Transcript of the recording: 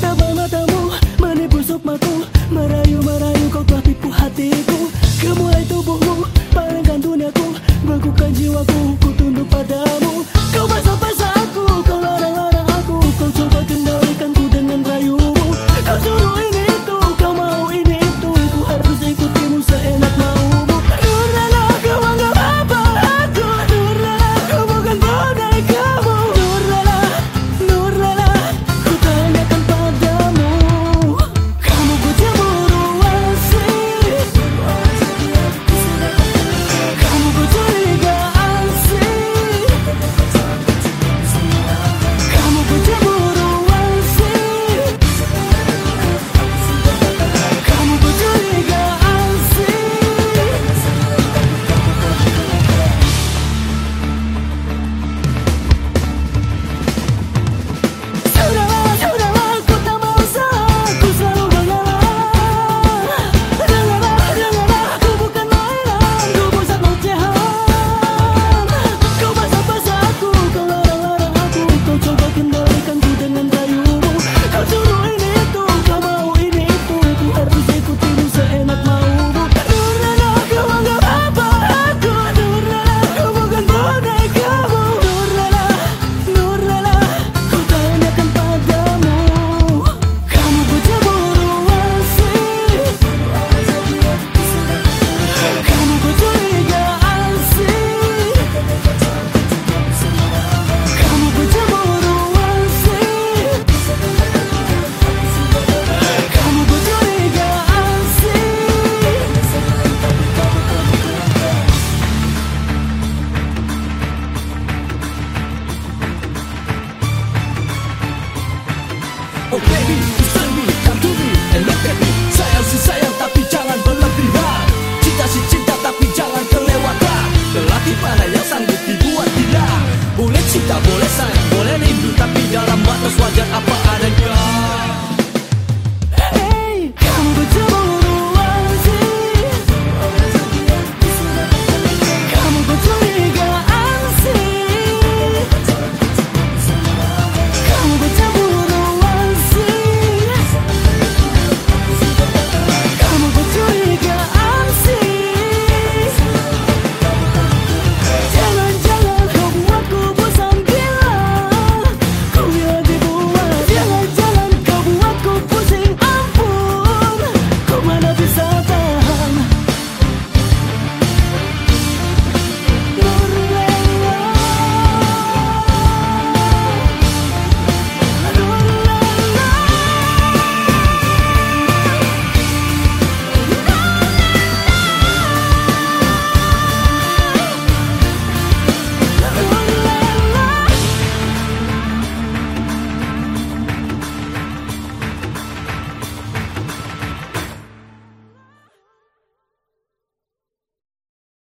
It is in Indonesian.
Tabah matamu menipu sukmaku. Merayu-merayu kau telah tipu hatiku. Gemulai tubuhmu Oh baby, listen me, come to me And look at me Sayang si sayang tapi jangan berlebihan Cinta si cinta tapi jangan kelewatan. Lelaki mana